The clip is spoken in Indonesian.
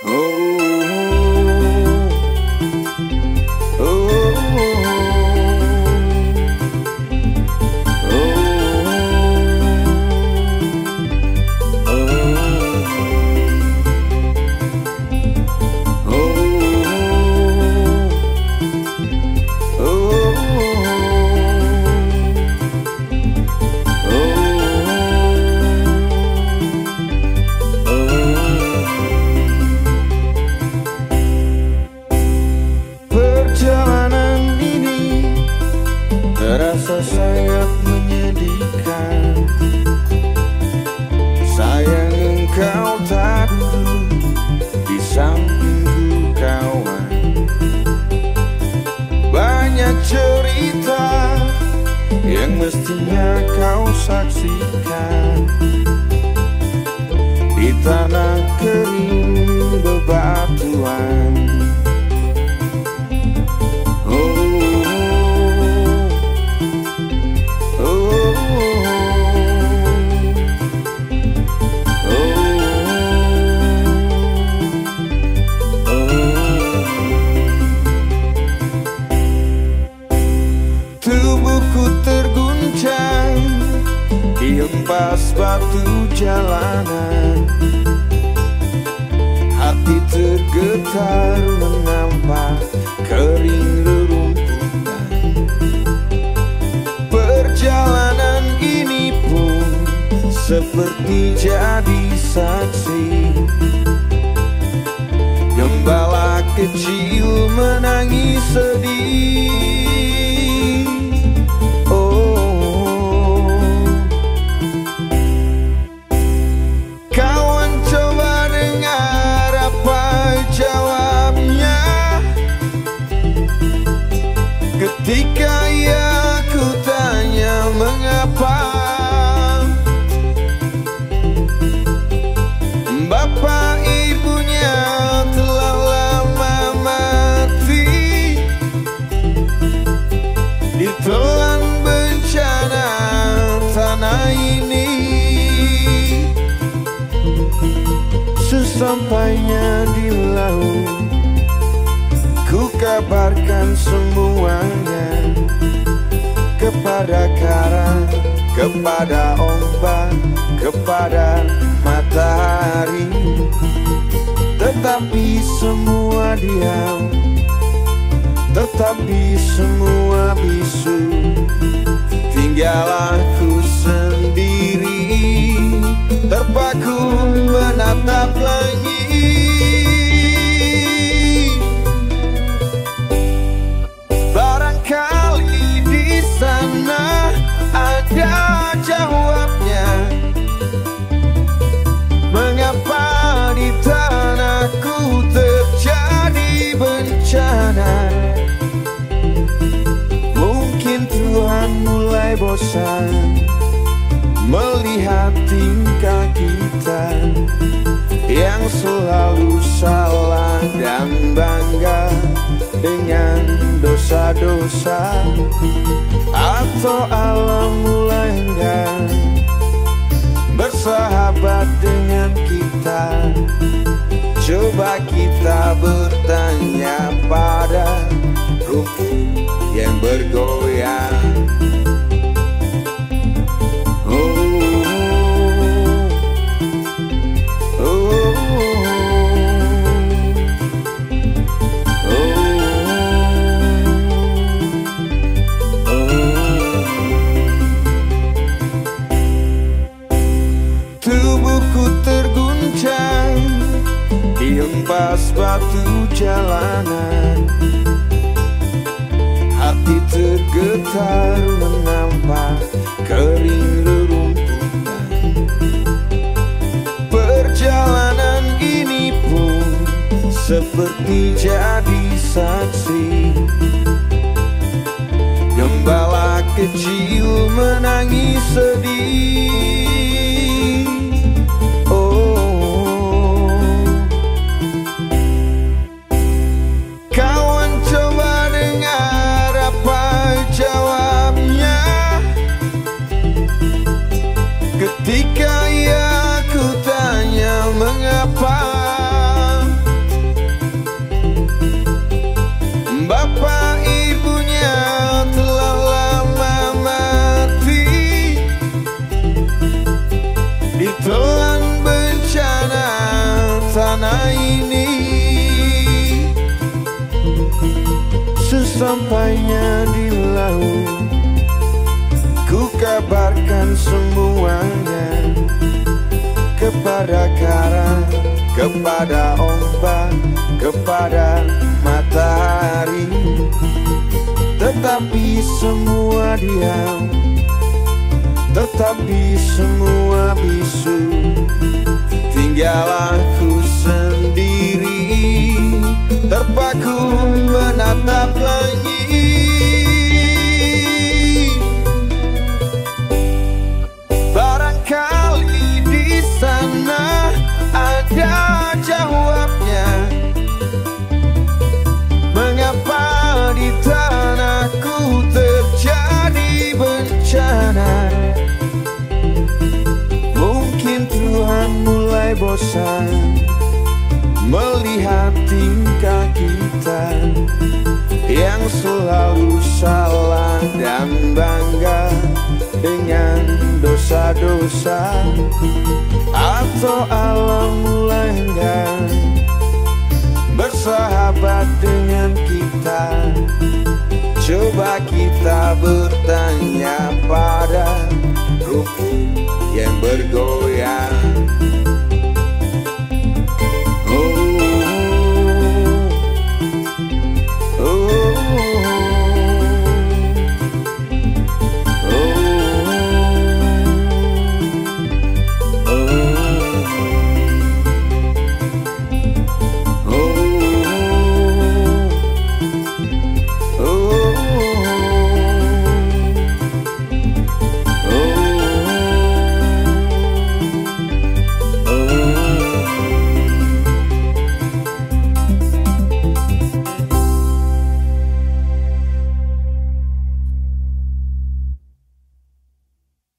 Oh. Yang mestinya kau saksikan. Di tanah Batu jalanan. Hati tergetar menampak kering rerumputan Perjalanan ini pun seperti jadi saksi. Gembala kecil menangis sedih Fica aí. Kabarkan semuanya Kepada karang, kepada ombak, kepada matahari. Tetapi semua diam Tetapi semua bisu. Tinggal aku sendiri Terpaku menatap langit bosan Melihat tingkah kita Yang selalu salah dan bangga Dengan dosa-dosa Atau alam mulai enggan Bersahabat dengan kita Coba kita bertanya pada rumput yang bergoyang Batu jalanan Hati tergetar menampak kering rerumputan Perjalanan ini pun seperti jadi saksi. Gembala kecil menangis sedih Sesampainya di laut. Ku kabarkan semuanya Kepada karang, kepada ombak, kepada matahari. Tetapi semua diam Tetapi semua bisu. Tinggal aku sendiri menatap langit Barangkali di sana ada jawabnya. Mengapa di tanahku terjadi bencana? Mungkin Tuhan mulai bosan Melihat tingkah kita Yang selalu salah dan bangga Dengan dosa-dosa Atau alam